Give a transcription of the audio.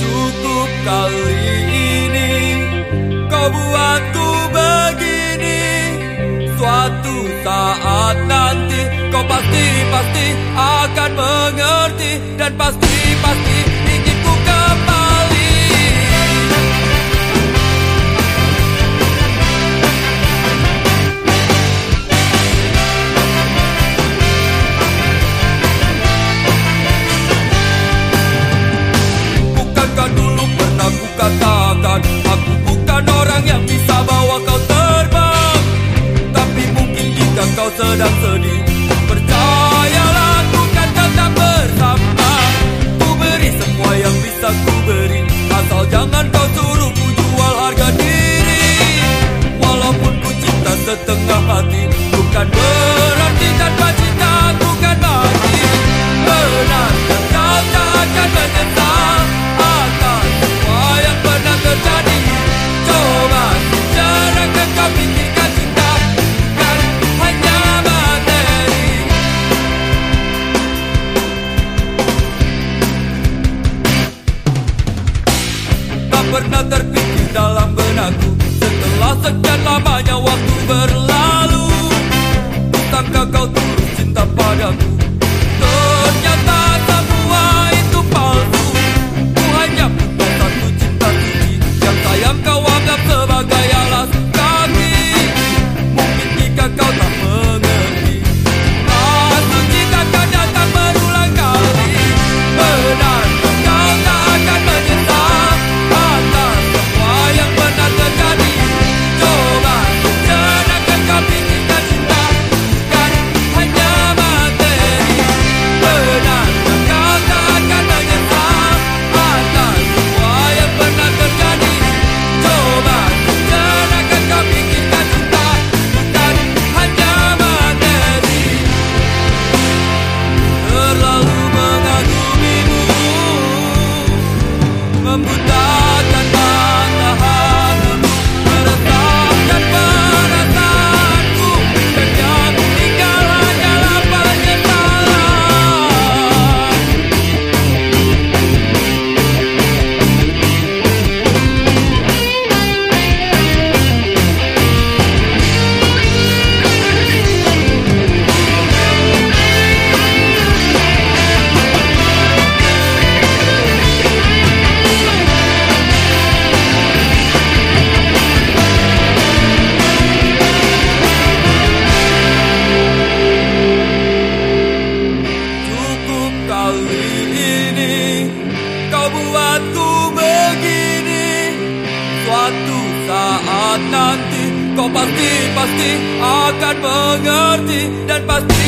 Cukup kali ini kau buatku begini. Suatu saat nanti kau pasti pasti akan mengerti. Dan pasti pasti dulu pernah ku katakan sekian lamanya waktu berlalu Sangka kau turut cinta padaku? Suatu saat nanti Kau pasti, pasti akan mengerti Dan pasti